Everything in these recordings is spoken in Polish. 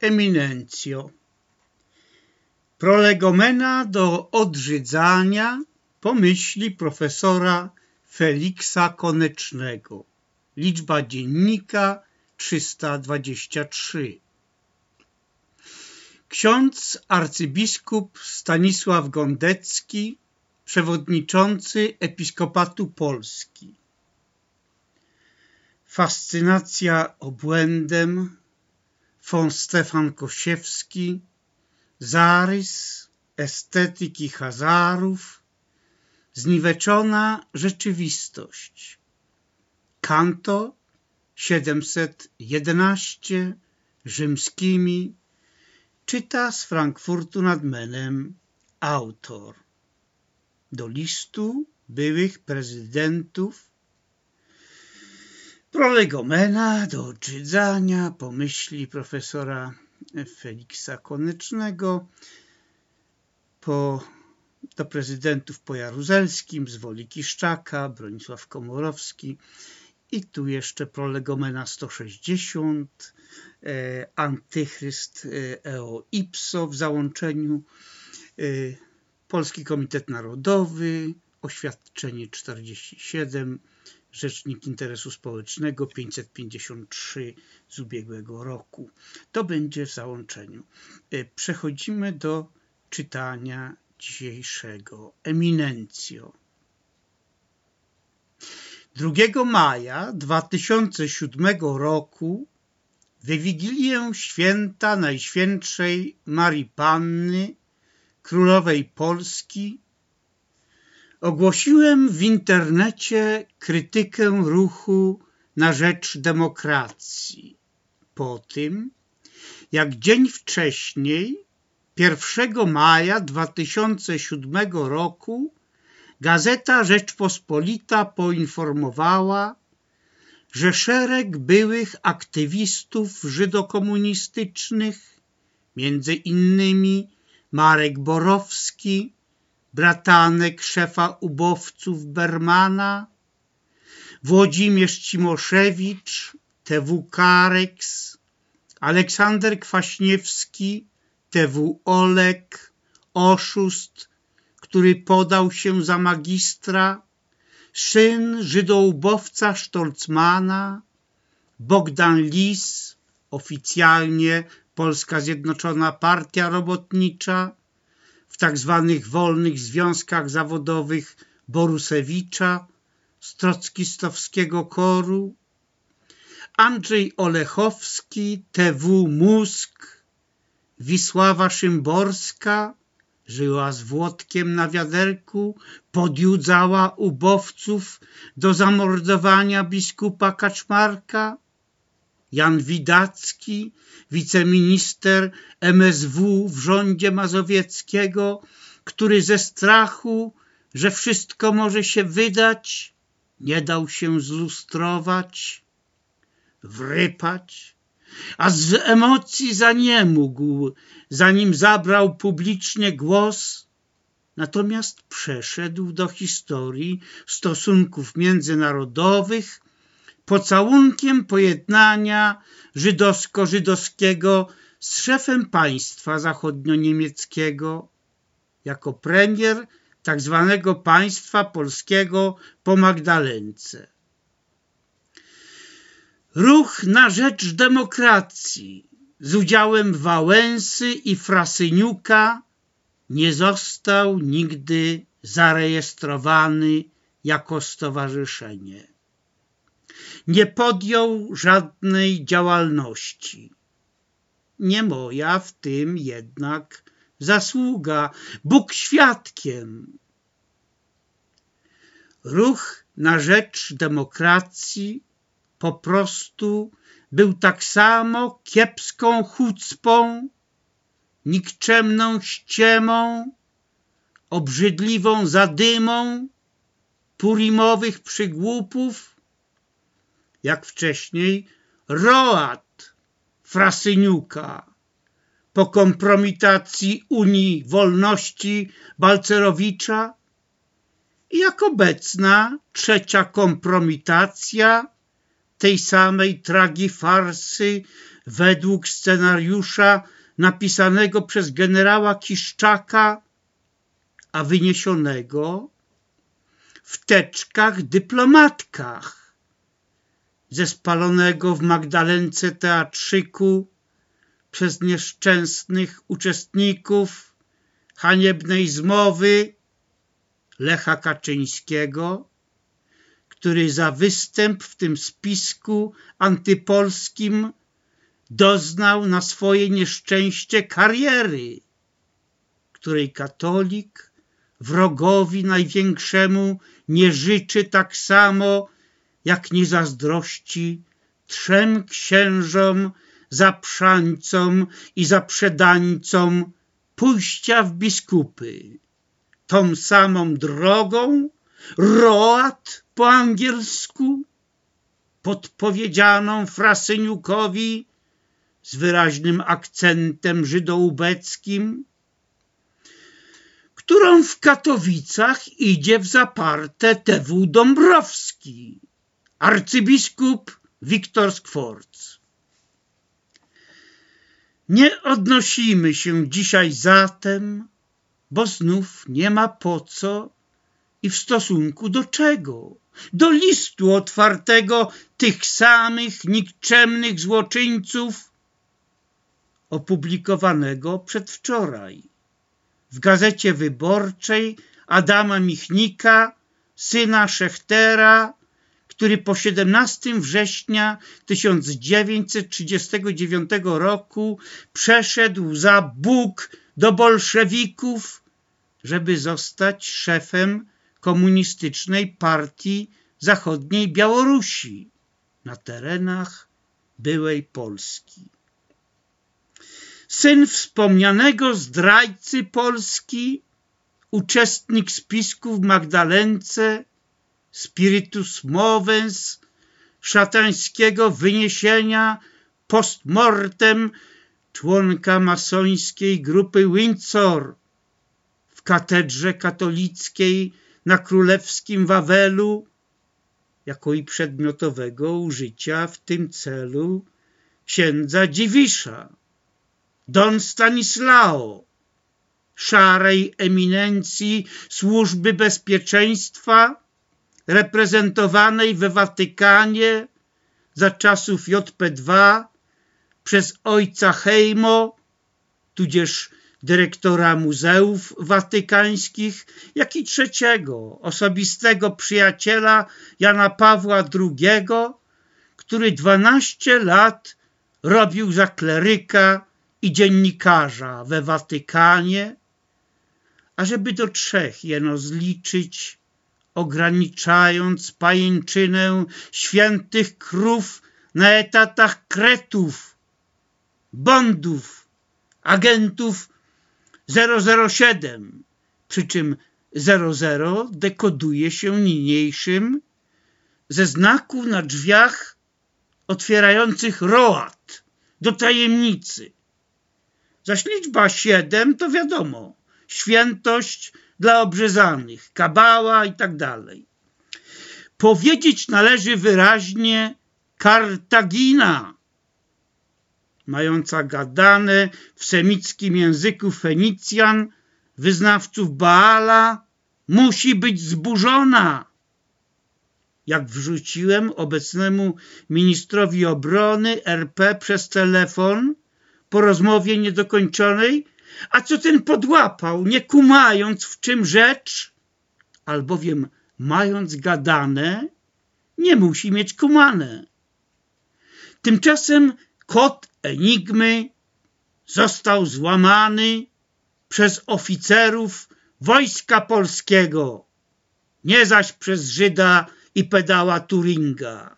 Eminencjo. Prolegomena do odrzydzania pomyśli profesora Feliksa Konecznego. Liczba dziennika 323. Ksiądz arcybiskup Stanisław Gondecki, przewodniczący Episkopatu Polski. Fascynacja obłędem, von Stefan Kosiewski, zarys estetyki Hazarów, zniweczona rzeczywistość. Kanto 711 rzymskimi czyta z Frankfurtu nad Menem autor. Do listu byłych prezydentów prolegomena do odczydzania pomyśli profesora Feliksa Konecznego po, do prezydentów po Jaruzelskim, z Woli Kiszczaka, Bronisław Komorowski. I tu jeszcze prolegomena 160, e, Antychryst Eo Ipso w załączeniu, e, Polski Komitet Narodowy, oświadczenie 47, Rzecznik Interesu Społecznego 553 z ubiegłego roku. To będzie w załączeniu. E, przechodzimy do czytania dzisiejszego. Eminencjo. 2 maja 2007 roku we Wigilię Święta Najświętszej Marii Panny, Królowej Polski, Ogłosiłem w internecie krytykę ruchu na rzecz demokracji. Po tym, jak dzień wcześniej, 1 maja 2007 roku, Gazeta Rzeczpospolita poinformowała, że szereg byłych aktywistów żydokomunistycznych, między innymi Marek Borowski, bratanek szefa ubowców Bermana, Włodzimierz Cimoszewicz, TW Kareks, Aleksander Kwaśniewski, TW Olek, oszust, który podał się za magistra, syn żydołubowca Stolcmana, Bogdan Lis, oficjalnie Polska Zjednoczona Partia Robotnicza, w tak zwanych wolnych związkach zawodowych Borusewicza, Strockistowskiego Koru, Andrzej Olechowski, TW Mózg, Wisława Szymborska, żyła z Włodkiem na wiaderku, podjudzała ubowców do zamordowania biskupa Kaczmarka, Jan Widacki, wiceminister MSW w rządzie mazowieckiego, który ze strachu, że wszystko może się wydać, nie dał się zlustrować, wrypać, a z emocji zaniemógł, zanim zabrał publicznie głos, natomiast przeszedł do historii stosunków międzynarodowych pocałunkiem pojednania żydowsko-żydowskiego z szefem państwa zachodnio-niemieckiego jako premier tak zwanego państwa polskiego po Magdalence. Ruch na rzecz demokracji z udziałem Wałęsy i Frasyniuka nie został nigdy zarejestrowany jako stowarzyszenie nie podjął żadnej działalności. Nie moja w tym jednak zasługa, Bóg świadkiem. Ruch na rzecz demokracji po prostu był tak samo kiepską chucpą, nikczemną ściemą, obrzydliwą zadymą purimowych przygłupów, jak wcześniej Roat Frasyniuka po kompromitacji Unii Wolności Balcerowicza i jak obecna trzecia kompromitacja tej samej tragifarsy według scenariusza napisanego przez generała Kiszczaka, a wyniesionego w teczkach dyplomatkach ze spalonego w Magdalence teatrzyku przez nieszczęsnych uczestników haniebnej zmowy Lecha Kaczyńskiego, który za występ w tym spisku antypolskim doznał na swoje nieszczęście kariery, której katolik wrogowi największemu nie życzy tak samo, jak nie zazdrości trzem księżom, zaprzańcom i zaprzedańcom pójścia w biskupy. Tą samą drogą, roat po angielsku, podpowiedzianą Frasyniukowi z wyraźnym akcentem żydoubeckim, którą w Katowicach idzie w zaparte TW Dąbrowski, arcybiskup Wiktor Skworc. Nie odnosimy się dzisiaj zatem, bo znów nie ma po co i w stosunku do czego, do listu otwartego tych samych nikczemnych złoczyńców, opublikowanego przedwczoraj w Gazecie Wyborczej Adama Michnika, syna Szechtera, który po 17 września 1939 roku przeszedł za Bóg do bolszewików, żeby zostać szefem komunistycznej partii zachodniej Białorusi na terenach byłej Polski. Syn wspomnianego zdrajcy Polski, uczestnik spisku w Magdalence, spiritus movens, szatańskiego wyniesienia postmortem członka masońskiej grupy Windsor w katedrze katolickiej na królewskim Wawelu, jako i przedmiotowego użycia w tym celu księdza Dziwisza, Don Stanislao, szarej eminencji służby bezpieczeństwa reprezentowanej we Watykanie za czasów JP2 przez ojca Hejmo, tudzież dyrektora muzeów watykańskich, jak i trzeciego, osobistego przyjaciela Jana Pawła II, który 12 lat robił za kleryka i dziennikarza we Watykanie, ażeby do trzech jeno zliczyć, ograniczając pajęczynę świętych krów na etatach kretów, bondów, agentów 007, przy czym 00 dekoduje się niniejszym ze znaków na drzwiach otwierających roat do tajemnicy. Zaś liczba 7 to wiadomo, świętość dla obrzezanych, kabała i tak dalej. Powiedzieć należy wyraźnie Kartagina, mająca gadane w semickim języku Fenicjan, wyznawców Baala, musi być zburzona. Jak wrzuciłem obecnemu ministrowi obrony RP przez telefon po rozmowie niedokończonej, a co ten podłapał, nie kumając w czym rzecz, albowiem mając gadane, nie musi mieć kumane. Tymczasem kod enigmy został złamany przez oficerów Wojska Polskiego, nie zaś przez Żyda i pedała Turinga.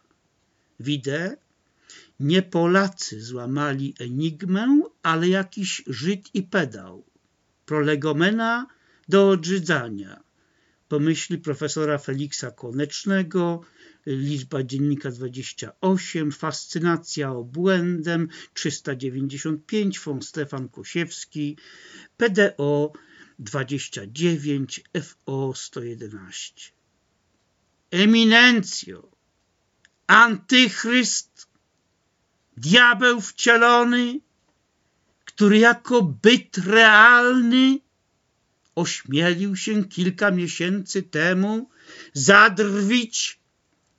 Widzę, nie Polacy złamali enigmę, ale jakiś Żyd i pedał. Prolegomena do odrzydzania. Pomyśli profesora Feliksa Konecznego, liczba dziennika 28, fascynacja obłędem 395, von Stefan Kosiewski, PDO 29, FO 111. Eminencjo, antychryst, diabeł wcielony, który jako byt realny ośmielił się kilka miesięcy temu zadrwić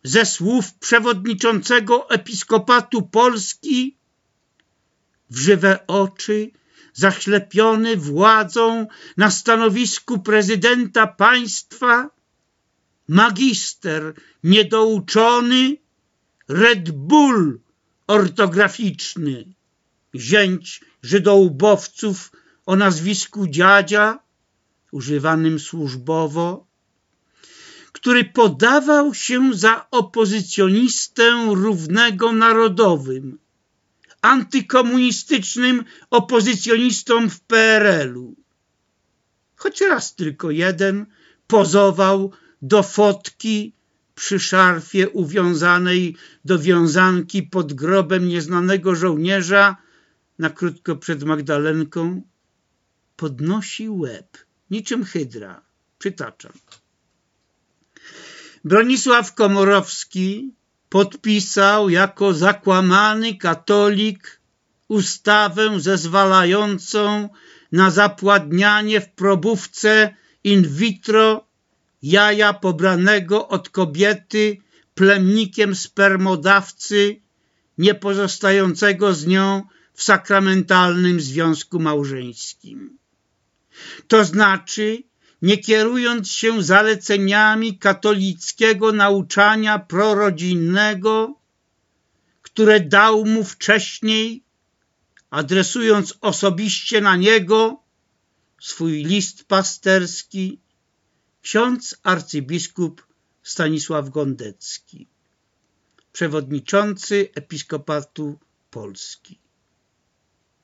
ze słów przewodniczącego Episkopatu Polski w żywe oczy, zaślepiony władzą na stanowisku prezydenta państwa, magister niedouczony, Red Bull ortograficzny, zięć żydołubowców o nazwisku dziadzia, używanym służbowo, który podawał się za opozycjonistę równego narodowym, antykomunistycznym opozycjonistą w PRL-u. Choć raz tylko jeden pozował do fotki przy szarfie uwiązanej do wiązanki pod grobem nieznanego żołnierza na krótko przed Magdalenką, podnosi łeb, niczym hydra. Przytaczam. Bronisław Komorowski podpisał jako zakłamany katolik ustawę zezwalającą na zapładnianie w probówce in vitro jaja pobranego od kobiety plemnikiem spermodawcy nie pozostającego z nią w sakramentalnym związku małżeńskim. To znaczy, nie kierując się zaleceniami katolickiego nauczania prorodzinnego, które dał mu wcześniej, adresując osobiście na niego swój list pasterski, ksiądz arcybiskup Stanisław Gondecki, przewodniczący Episkopatu Polski.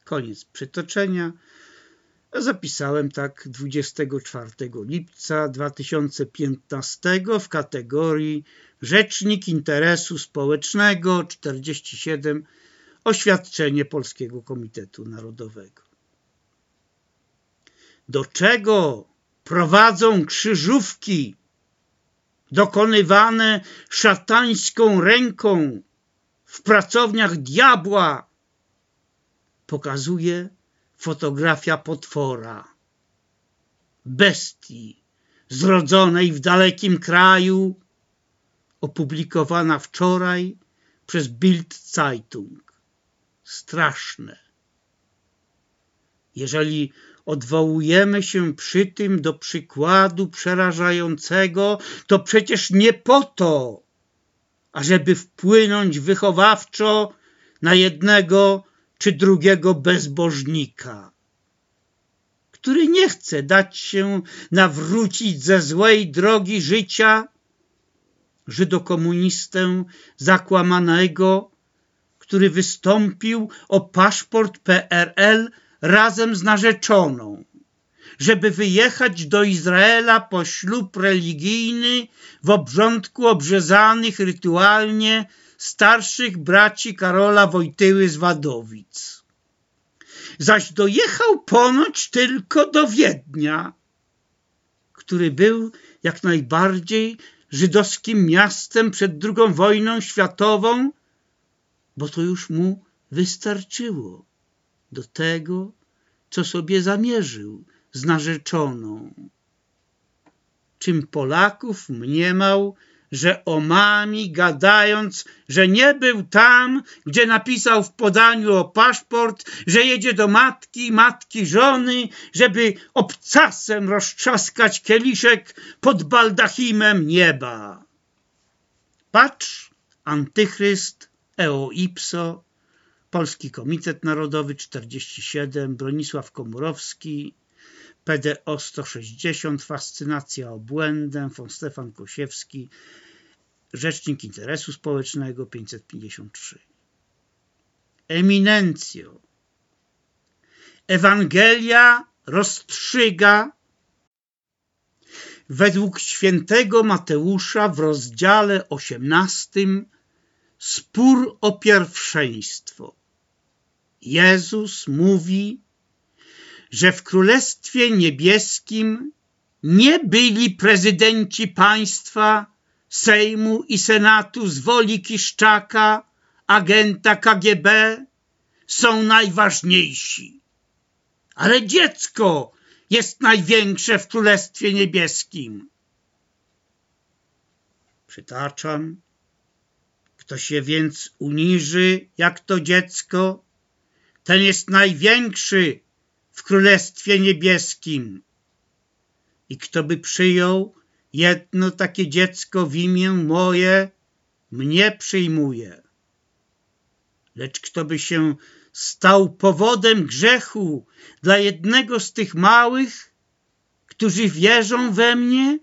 Koniec przytoczenia. Zapisałem tak 24 lipca 2015 w kategorii Rzecznik Interesu Społecznego 47 Oświadczenie Polskiego Komitetu Narodowego. Do czego prowadzą krzyżówki dokonywane szatańską ręką w pracowniach diabła pokazuje fotografia potwora, bestii zrodzonej w dalekim kraju, opublikowana wczoraj przez Bild Zeitung. Straszne. Jeżeli odwołujemy się przy tym do przykładu przerażającego, to przecież nie po to, ażeby wpłynąć wychowawczo na jednego czy drugiego bezbożnika, który nie chce dać się nawrócić ze złej drogi życia, żydokomunistę zakłamanego, który wystąpił o paszport PRL razem z narzeczoną, żeby wyjechać do Izraela po ślub religijny w obrządku obrzezanych rytualnie starszych braci Karola Wojtyły z Wadowic. Zaś dojechał ponoć tylko do Wiednia, który był jak najbardziej żydowskim miastem przed II wojną światową, bo to już mu wystarczyło do tego, co sobie zamierzył z narzeczoną. Czym Polaków mniemał, że omami, gadając, że nie był tam, gdzie napisał w podaniu o paszport, że jedzie do matki, matki żony, żeby obcasem roztrzaskać kieliszek pod baldachimem nieba. Patrz, antychryst, eo ipso, Polski Komitet Narodowy 47, Bronisław Komorowski, PDO 160, Fascynacja obłędem, von Stefan Kosiewski, Rzecznik Interesu Społecznego 553. Eminencjo. Ewangelia rozstrzyga według świętego Mateusza w rozdziale 18 spór o pierwszeństwo. Jezus mówi, że w Królestwie Niebieskim nie byli prezydenci państwa Sejmu i Senatu z woli Kiszczaka, agenta KGB, są najważniejsi. Ale dziecko jest największe w Królestwie Niebieskim. Przytaczam, kto się więc uniży jak to dziecko, ten jest największy w Królestwie Niebieskim. I kto by przyjął jedno takie dziecko w imię moje, mnie przyjmuje. Lecz kto by się stał powodem grzechu dla jednego z tych małych, którzy wierzą we mnie,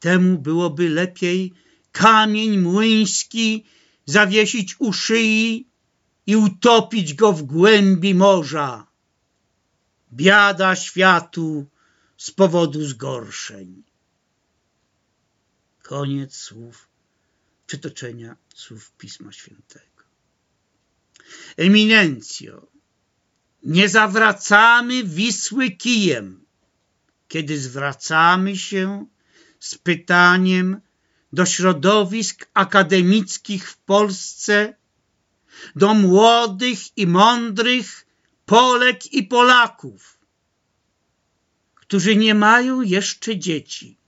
temu byłoby lepiej kamień młyński zawiesić u szyi i utopić go w głębi morza. Biada światu z powodu zgorszeń. Koniec słów przytoczenia słów Pisma Świętego. Eminencjo, nie zawracamy Wisły kijem, kiedy zwracamy się z pytaniem do środowisk akademickich w Polsce, do młodych i mądrych Polek i Polaków, którzy nie mają jeszcze dzieci.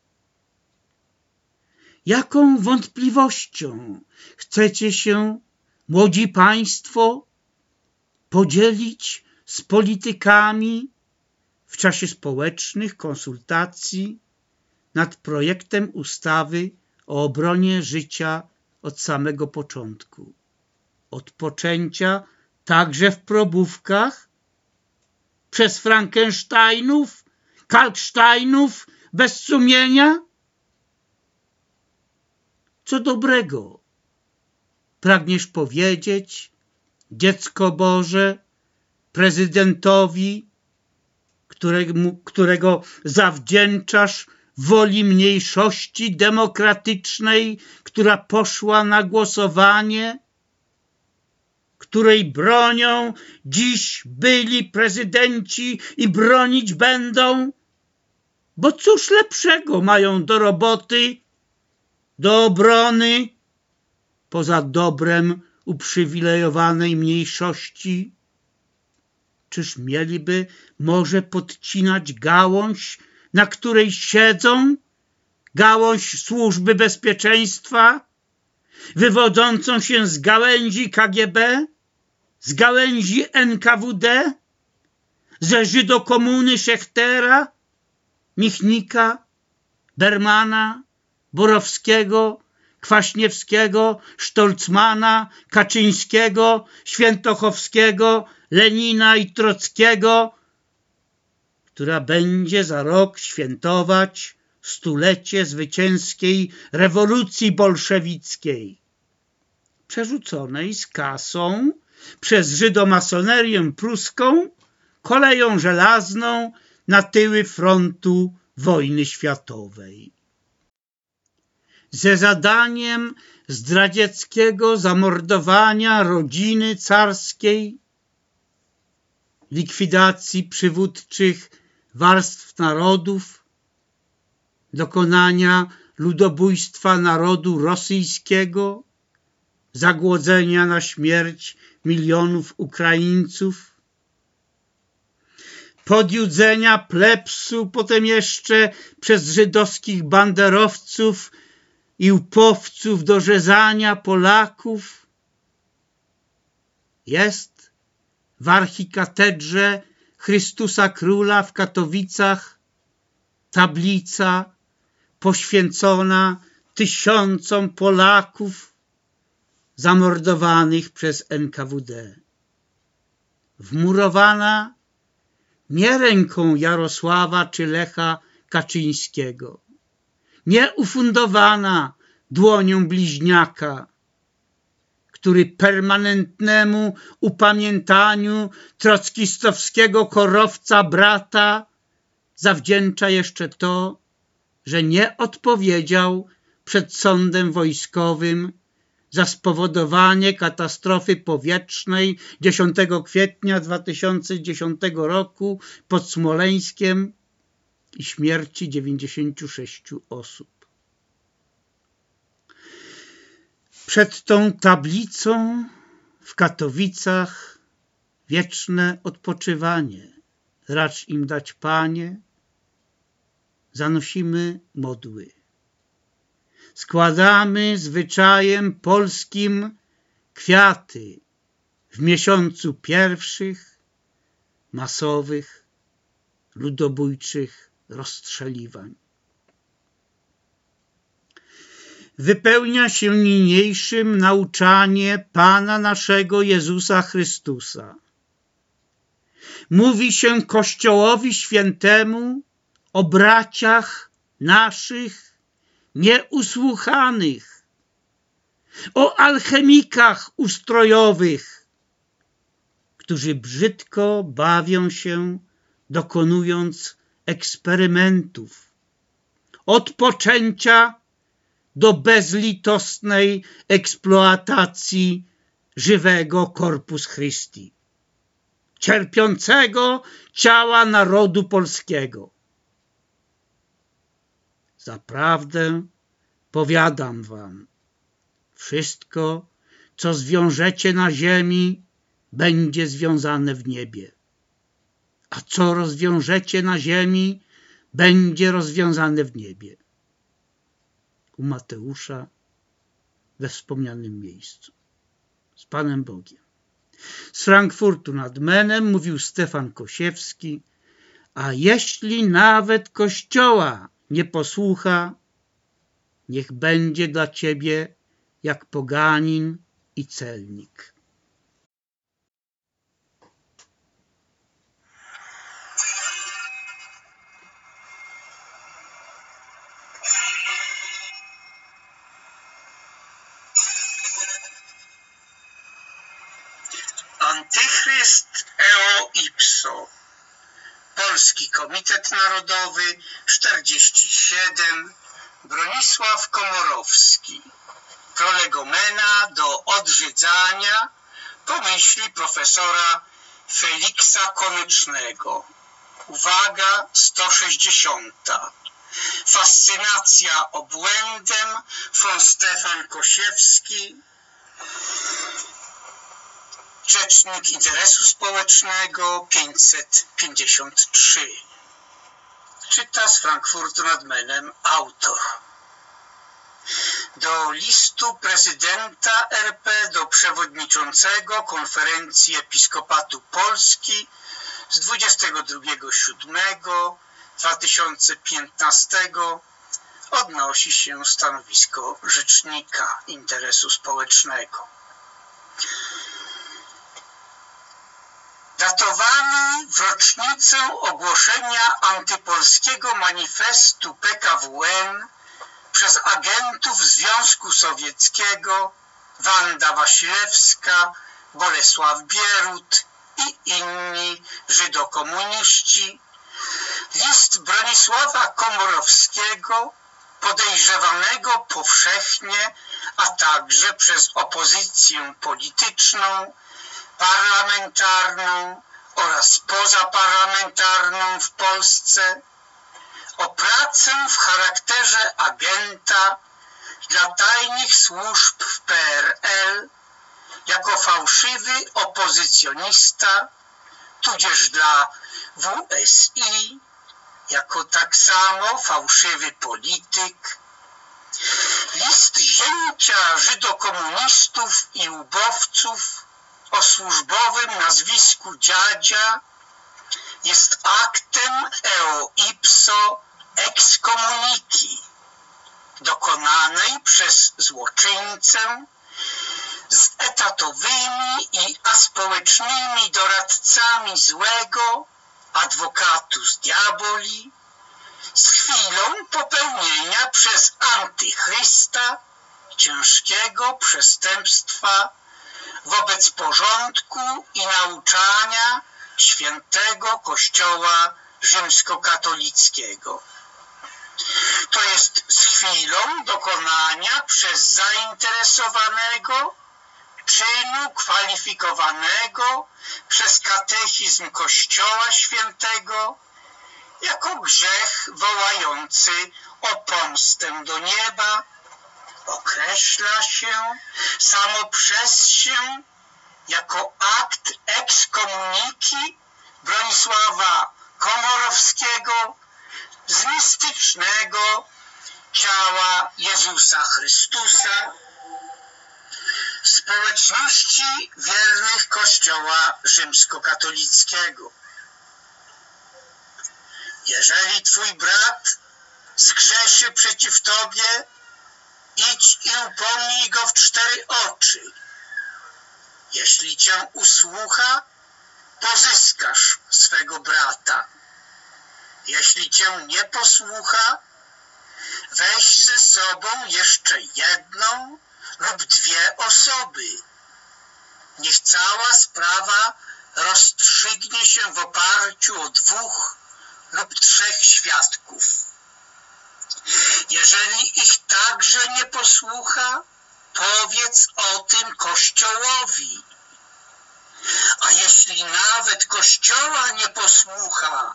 Jaką wątpliwością chcecie się, młodzi państwo, podzielić z politykami w czasie społecznych konsultacji nad projektem ustawy o obronie życia od samego początku. Od poczęcia także w probówkach, przez Frankensteinów, Kalksteinów bez sumienia? Co dobrego pragniesz powiedzieć, dziecko Boże, prezydentowi, którego, którego zawdzięczasz woli mniejszości demokratycznej, która poszła na głosowanie, której bronią dziś byli prezydenci i bronić będą, bo cóż lepszego mają do roboty, do obrony, poza dobrem uprzywilejowanej mniejszości? Czyż mieliby może podcinać gałąź na której siedzą, gałąź służby bezpieczeństwa, wywodzącą się z gałęzi KGB, z gałęzi NKWD, ze Żydokomuny Szechtera, Michnika, Bermana, Borowskiego, Kwaśniewskiego, Sztolcmana, Kaczyńskiego, Świętochowskiego, Lenina i Trockiego, która będzie za rok świętować stulecie zwycięskiej rewolucji bolszewickiej, przerzuconej z kasą przez żydomasonerię pruską koleją żelazną na tyły frontu wojny światowej. Ze zadaniem zdradzieckiego zamordowania rodziny carskiej, likwidacji przywódczych warstw narodów, dokonania ludobójstwa narodu rosyjskiego, zagłodzenia na śmierć milionów Ukraińców, podjudzenia plepsu, potem jeszcze przez żydowskich banderowców i upowców do rzezania Polaków. Jest w archikatedrze Chrystusa Króla w Katowicach tablica poświęcona tysiącom Polaków zamordowanych przez NKWD. Wmurowana nie ręką Jarosława czy Lecha Kaczyńskiego, nie ufundowana dłonią bliźniaka, który permanentnemu upamiętaniu trockistowskiego korowca brata zawdzięcza jeszcze to, że nie odpowiedział przed sądem wojskowym za spowodowanie katastrofy powietrznej 10 kwietnia 2010 roku pod Smoleńskiem i śmierci 96 osób. Przed tą tablicą w Katowicach wieczne odpoczywanie. Racz im dać, Panie, zanosimy modły. Składamy zwyczajem polskim kwiaty w miesiącu pierwszych masowych, ludobójczych rozstrzeliwań. Wypełnia się niniejszym nauczanie Pana naszego Jezusa Chrystusa. Mówi się Kościołowi Świętemu o braciach naszych nieusłuchanych, o alchemikach ustrojowych, którzy brzydko bawią się, dokonując eksperymentów od poczęcia do bezlitosnej eksploatacji żywego Corpus Christi, cierpiącego ciała narodu polskiego. Zaprawdę powiadam wam, wszystko, co zwiążecie na ziemi, będzie związane w niebie. A co rozwiążecie na ziemi, będzie rozwiązane w niebie. U Mateusza we wspomnianym miejscu. Z Panem Bogiem. Z Frankfurtu nad Menem mówił Stefan Kosiewski, a jeśli nawet Kościoła nie posłucha, niech będzie dla ciebie jak poganin i celnik. Antychryst eo ipso Polski Komitet Narodowy 47 Bronisław Komorowski. Prolegomena do odrzydzania pomyśli profesora Feliksa Konycznego Uwaga 160 Fascynacja obłędem von Stefan Kosiewski. Rzecznik Interesu Społecznego 553 Czyta z Frankfurtu nad Menem autor. Do listu prezydenta RP do przewodniczącego Konferencji Episkopatu Polski z 22.07.2015 odnosi się stanowisko Rzecznika Interesu Społecznego. Datowany w rocznicę ogłoszenia antypolskiego manifestu PKWN przez agentów Związku Sowieckiego Wanda Wasilewska, Bolesław Bierut i inni żydokomuniści, list Bronisława Komorowskiego, podejrzewanego powszechnie, a także przez opozycję polityczną parlamentarną oraz pozaparlamentarną w Polsce, o pracę w charakterze agenta dla tajnych służb w PRL jako fałszywy opozycjonista, tudzież dla WSI jako tak samo fałszywy polityk, list zięcia żydokomunistów i ubowców o służbowym nazwisku dziadzia jest aktem eo ipso excomuniki dokonanej przez złoczyńcę z etatowymi i aspołecznymi doradcami złego adwokatus diaboli z chwilą popełnienia przez antychrysta ciężkiego przestępstwa wobec porządku i nauczania świętego Kościoła rzymskokatolickiego. To jest z chwilą dokonania przez zainteresowanego czynu kwalifikowanego przez katechizm Kościoła Świętego jako grzech wołający o pomstę do nieba określa się samo przez się jako akt ekskomuniki Bronisława Komorowskiego z mistycznego ciała Jezusa Chrystusa społeczności wiernych Kościoła rzymskokatolickiego. Jeżeli twój brat zgrzeszy przeciw tobie, idź i upomnij go w cztery oczy. Jeśli cię usłucha, pozyskasz swego brata. Jeśli cię nie posłucha, weź ze sobą jeszcze jedną lub dwie osoby. Niech cała sprawa rozstrzygnie się w oparciu o dwóch lub trzech świadków. Jeżeli ich także nie posłucha, powiedz o tym Kościołowi. A jeśli nawet Kościoła nie posłucha,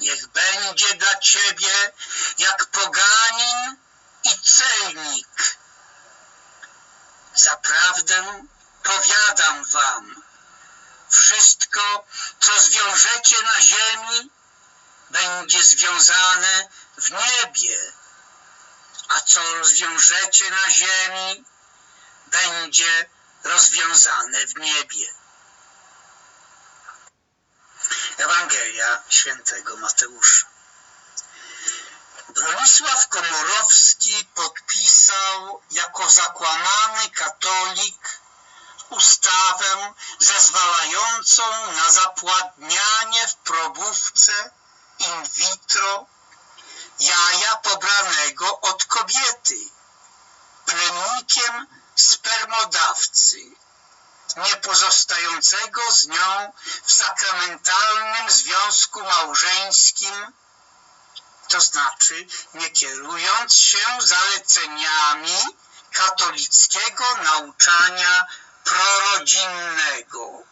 niech będzie dla ciebie jak poganin i celnik. Zaprawdę powiadam wam, wszystko, co zwiążecie na ziemi, będzie związane w niebie, a co rozwiążecie na ziemi, będzie rozwiązane w niebie. Ewangelia świętego Mateusza. Bronisław Komorowski podpisał jako zakłamany katolik ustawę zezwalającą na zapładnianie w probówce in vitro jaja pobranego od kobiety, plemnikiem spermodawcy, nie pozostającego z nią w sakramentalnym związku małżeńskim, to znaczy nie kierując się zaleceniami katolickiego nauczania prorodzinnego,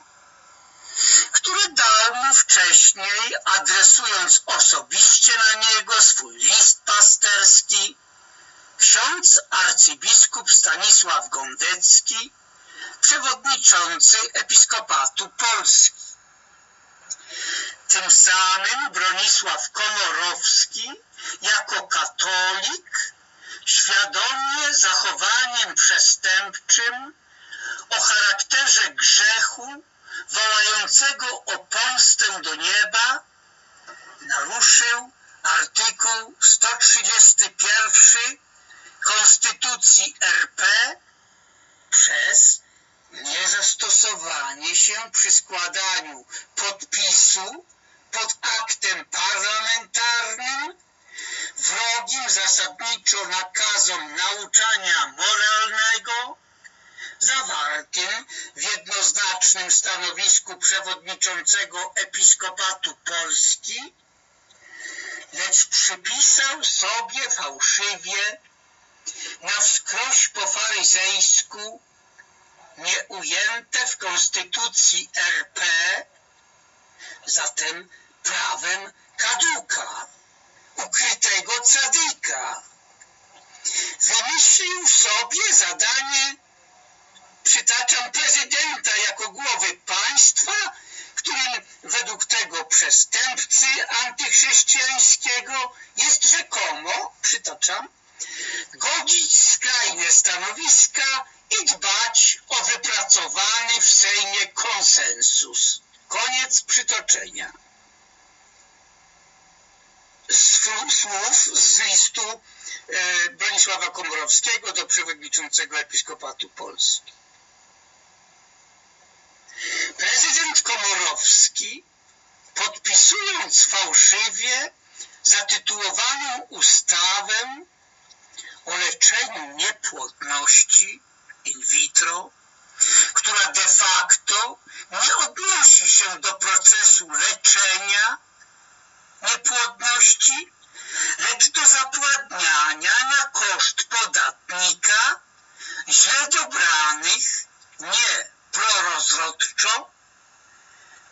które dał mu wcześniej, adresując osobiście na niego swój list pasterski, ksiądz arcybiskup Stanisław Gondecki, przewodniczący Episkopatu Polski. Tym samym Bronisław Komorowski jako katolik świadomie zachowaniem przestępczym o charakterze grzechu wołającego o pomstę do nieba naruszył artykuł 131 Konstytucji RP przez niezastosowanie się przy składaniu podpisu pod aktem parlamentarnym wrogim zasadniczo nakazom nauczania moralnego zawartym w jednoznacznym stanowisku przewodniczącego Episkopatu Polski, lecz przypisał sobie fałszywie na wskroś po faryzejsku nieujęte w konstytucji RP, zatem prawem kaduka, ukrytego cadyka. Wymyślił sobie zadanie, przytaczam prezydenta jako głowy państwa, którym według tego przestępcy antychrześcijańskiego jest rzekomo, przytaczam, godzić skrajne stanowiska i dbać o wypracowany w Sejmie konsensus. Koniec przytoczenia. Słów z listu e, Bronisława Komorowskiego do przewodniczącego Episkopatu Polski. Prezydent Komorowski, podpisując fałszywie zatytułowaną ustawę o leczeniu niepłodności in vitro, która de facto nie odnosi się do procesu leczenia niepłodności, lecz do zapładniania na koszt podatnika źle dobranych, nie prorozrodczo,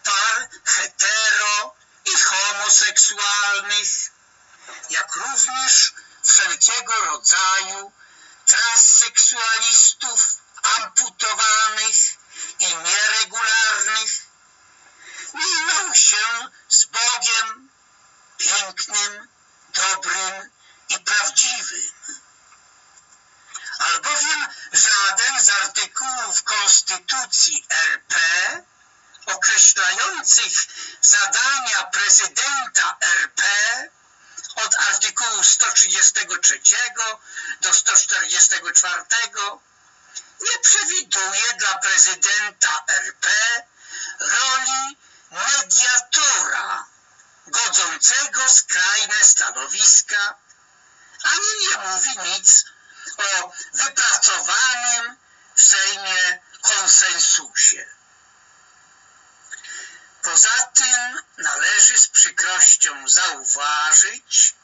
par hetero i homoseksualnych, jak również wszelkiego rodzaju transseksualistów amputowanych i nieregularnych, miną się z Bogiem pięknym, dobrym i prawdziwym. Albowiem żaden z artykułów Konstytucji RP określających zadania prezydenta RP od artykułu 133 do 144 nie przewiduje dla prezydenta RP roli mediatora godzącego skrajne stanowiska, ani nie mówi nic o wypracowanym w Sejmie konsensusie. Poza tym należy z przykrością zauważyć,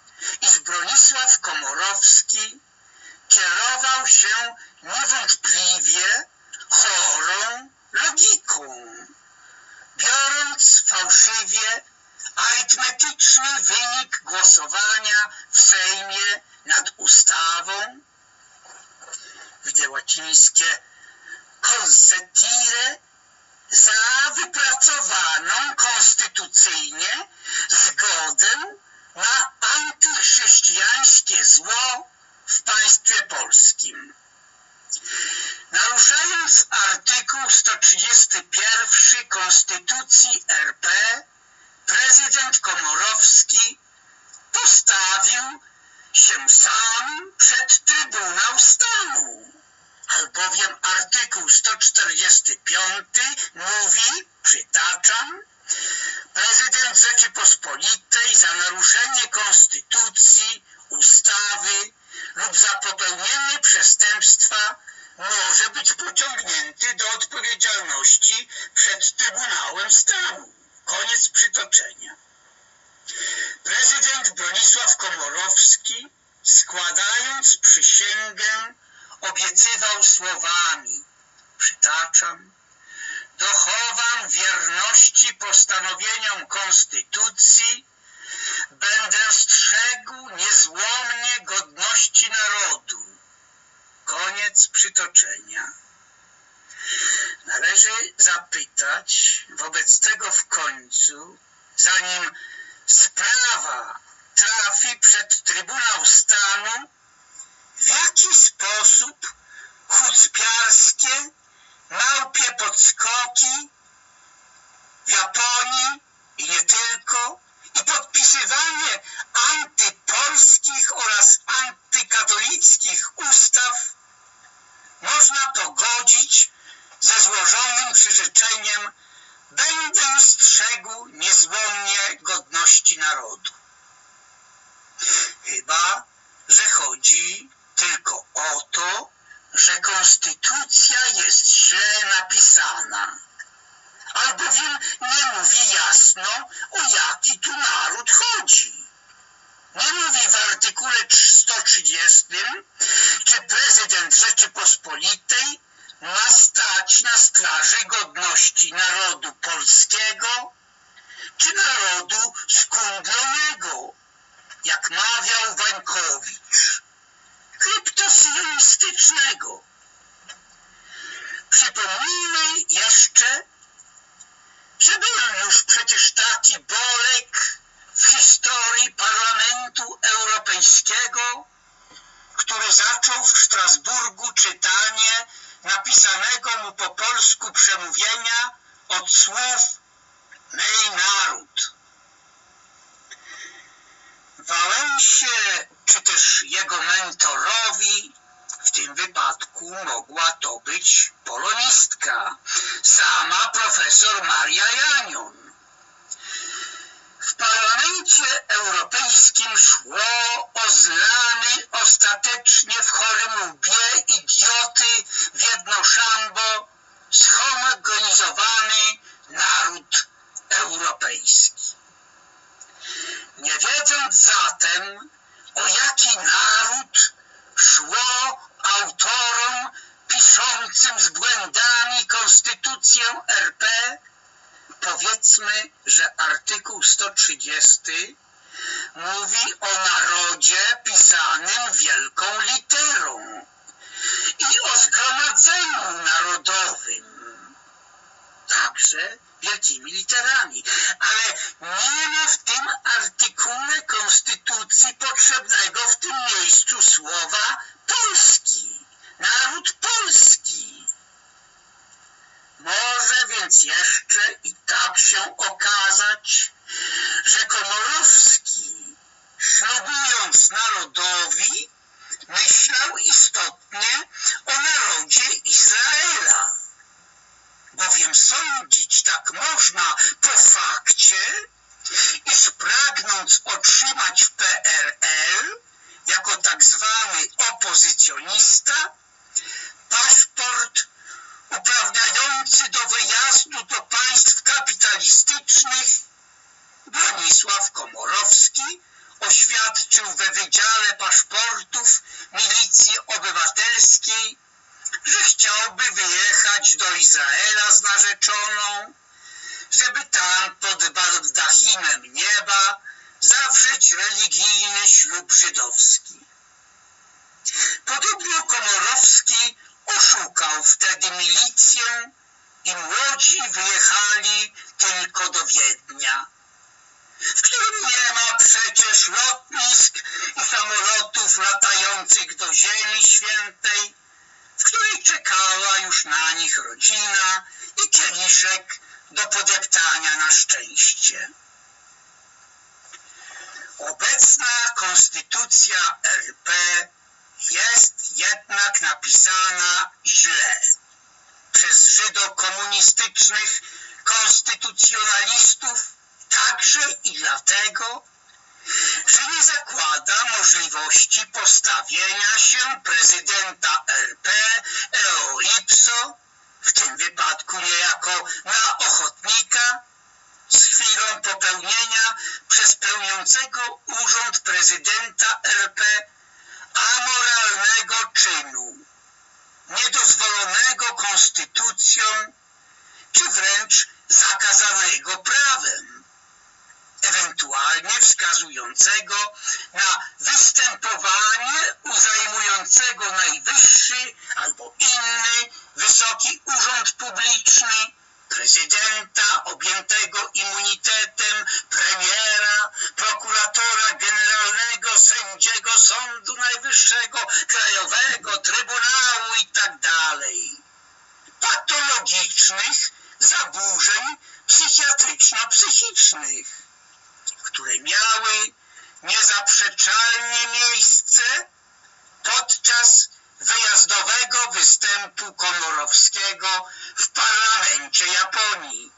iż Bronisław Komorowski kierował się niewątpliwie chorą logiką, biorąc fałszywie arytmetyczny wynik głosowania w Sejmie nad ustawą, w łacińskie consentire za wypracowaną konstytucyjnie zgodę na antychrześcijańskie zło w państwie polskim. Naruszając artykuł 131 Konstytucji RP, prezydent Komorowski postawił się sam przed Trybunał Stanu albowiem artykuł 145 mówi, przytaczam, prezydent Rzeczypospolitej za naruszenie konstytucji, ustawy lub za popełnienie przestępstwa może być pociągnięty do odpowiedzialności przed Trybunałem Stanu. Koniec przytoczenia. Prezydent Bronisław Komorowski, składając przysięgę obiecywał słowami, przytaczam, dochowam wierności postanowieniom Konstytucji, będę strzegł niezłomnie godności narodu. Koniec przytoczenia. Należy zapytać wobec tego w końcu, zanim sprawa trafi przed Trybunał Stanu, w jaki sposób hucpiarskie, małpie podskoki w Japonii i nie tylko, i podpisywanie antypolskich oraz antykatolickich ustaw można pogodzić ze złożonym przyrzeczeniem będę strzegł niezłomnie godności narodu. Chyba, że chodzi tylko o to, że konstytucja jest źle napisana, albowiem nie mówi jasno, o jaki tu naród chodzi. Nie mówi w artykule 130, czy prezydent Rzeczypospolitej ma stać na straży godności narodu polskiego, czy narodu skundlonego, jak mawiał Wańkowicz kryptosyjonistycznego. Przypomnijmy jeszcze, że był już przecież taki Bolek w historii Parlamentu Europejskiego, który zaczął w Strasburgu czytanie napisanego mu po polsku przemówienia od słów My naród. Wałęsie, czy też jego mentorowi, w tym wypadku mogła to być polonistka, sama profesor Maria Janion. W Parlamencie Europejskim szło o zlany ostatecznie w chorym łbie idioty w jedno szambo zhomogenizowany naród europejski. Nie wiedząc zatem, o jaki naród szło autorom piszącym z błędami Konstytucję RP, powiedzmy, że artykuł 130 mówi o narodzie pisanym wielką literą i o zgromadzeniu narodowym. Także wielkimi literami, ale nie ma w tym artykule Konstytucji potrzebnego w tym miejscu słowa Polski, naród polski. Może więc jeszcze i tak się okazać, że Komorowski, ślubując narodowi, myślał istotnie o narodzie Izraela. Bowiem sądzić tak można po fakcie, iż pragnąc otrzymać PRL jako tak zwany opozycjonista, paszport uprawniający do wyjazdu do państw kapitalistycznych, Bronisław Komorowski oświadczył we Wydziale Paszportów Milicji Obywatelskiej, że chciałby wyjechać do Izraela z narzeczoną, żeby tam pod baldachimem nieba zawrzeć religijny ślub żydowski. Podobno Komorowski oszukał wtedy milicję i młodzi wyjechali tylko do Wiednia, w którym nie ma przecież lotnisk i samolotów latających do Ziemi Świętej, w której czekała już na nich rodzina i kieliszek do podeptania na szczęście. Obecna konstytucja RP jest jednak napisana źle przez żydokomunistycznych konstytucjonalistów także i dlatego, że nie zakłada możliwości postawienia się prezydenta RP eo ipso, w tym wypadku niejako na ochotnika, z chwilą popełnienia przez pełniącego urząd prezydenta RP amoralnego czynu, niedozwolonego konstytucją, czy wręcz zakazanego prawem, ewentualnie na występowanie u zajmującego najwyższy albo inny wysoki urząd publiczny prezydenta objętego immunitetem, premiera, prokuratora generalnego, sędziego Sądu Najwyższego, Krajowego, Trybunału itd. Patologicznych zaburzeń psychiatryczno-psychicznych, które miały niezaprzeczalnie miejsce podczas wyjazdowego występu Komorowskiego w parlamencie Japonii,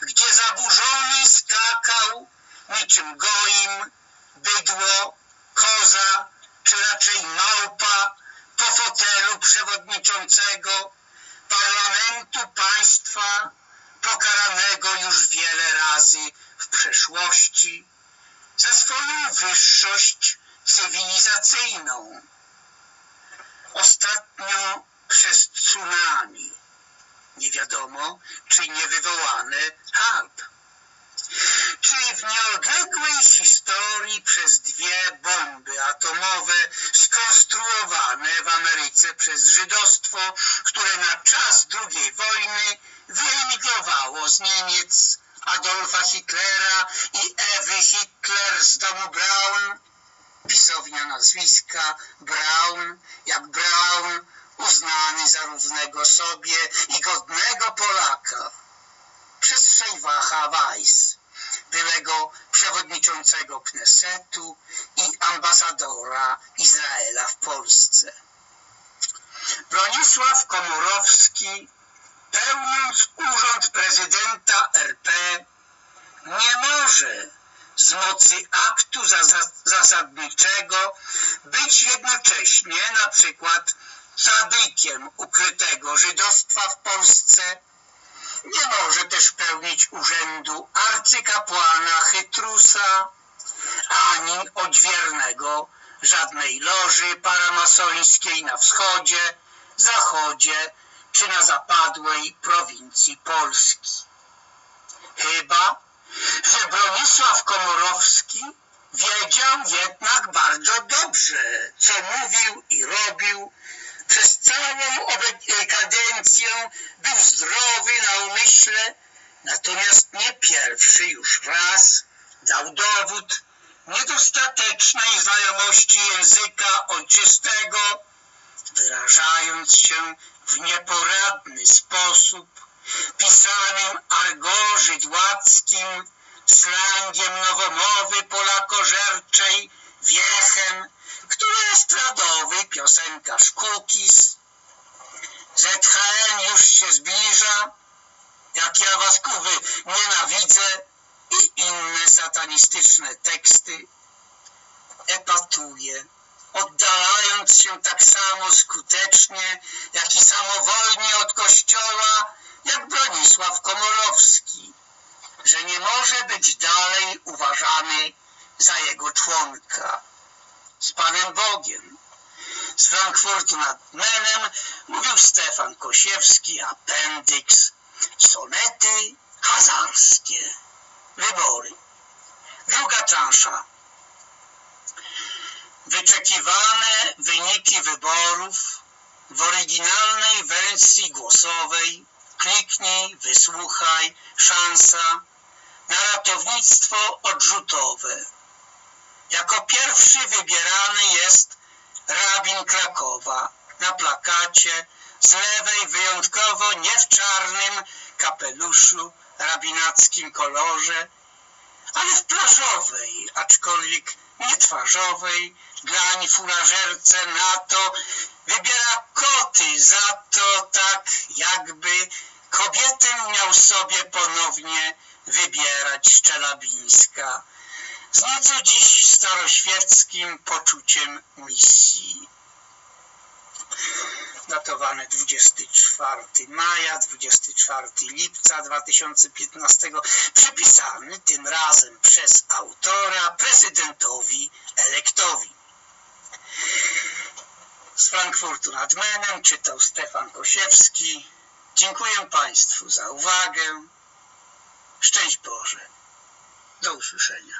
gdzie zaburzony skakał niczym goim, bydło, koza, czy raczej małpa po fotelu przewodniczącego parlamentu państwa pokaranego już wiele razy w przeszłości za swoją wyższość cywilizacyjną ostatnio przez tsunami. Nie wiadomo, czy nie wywołane harp. Czy w nieodległej historii przez dwie bomby atomowe skonstruowane w Ameryce przez żydostwo, które na czas II wojny wyemigrowało z Niemiec Adolfa Hitlera i Ewy Hitler z domu Braun, pisownia nazwiska Braun, jak Braun, uznany za równego sobie i godnego Polaka przez Szejwacha Weiss, byłego przewodniczącego Knesetu i ambasadora Izraela w Polsce. Bronisław Komorowski, pełniąc urząd prezydenta RP, nie może z mocy aktu zasadniczego być jednocześnie na przykład sadykiem ukrytego żydostwa w Polsce, nie może też pełnić urzędu arcykapłana Chytrusa, ani odźwiernego żadnej loży paramasońskiej na wschodzie, zachodzie czy na zapadłej prowincji Polski. Chyba, że Bronisław Komorowski wiedział jednak bardzo dobrze, co mówił i robił. Przez całą kadencję był zdrowy na umyśle, natomiast nie pierwszy już raz dał dowód niedostatecznej znajomości języka ojczystego wyrażając się w nieporadny sposób, pisanym argożydłackim, slangiem nowomowy polakożerczej, wiechem, który estradowy piosenkarz Kukis. ZHN już się zbliża, jak ja was kuwy nienawidzę i inne satanistyczne teksty epatuje, oddalając się tak samo skutecznie, jak i samowolnie od kościoła, jak Bronisław Komorowski, że nie może być dalej uważany za jego członka. Z Panem Bogiem. Z Frankfurtu nad Menem mówił Stefan Kosiewski, Appendix, sonety hazarskie. Wybory. Druga transza. Wyczekiwane wyniki wyborów w oryginalnej wersji głosowej. Kliknij, wysłuchaj, szansa na ratownictwo odrzutowe. Jako pierwszy wybierany jest rabin Krakowa na plakacie z lewej wyjątkowo nie w czarnym kapeluszu rabinackim kolorze, ale w plażowej, aczkolwiek nie twarzowej, dlań furażerce na to wybiera koty, za to tak jakby kobietę miał sobie ponownie wybierać Szczelabińska z nieco dziś staroświeckim poczuciem misji. Datowane 24 maja, 24 lipca 2015, przypisany tym razem przez autora prezydentowi elektowi. Z Frankfurtu nad Menem czytał Stefan Kosiewski. Dziękuję Państwu za uwagę. Szczęść Boże. Do usłyszenia.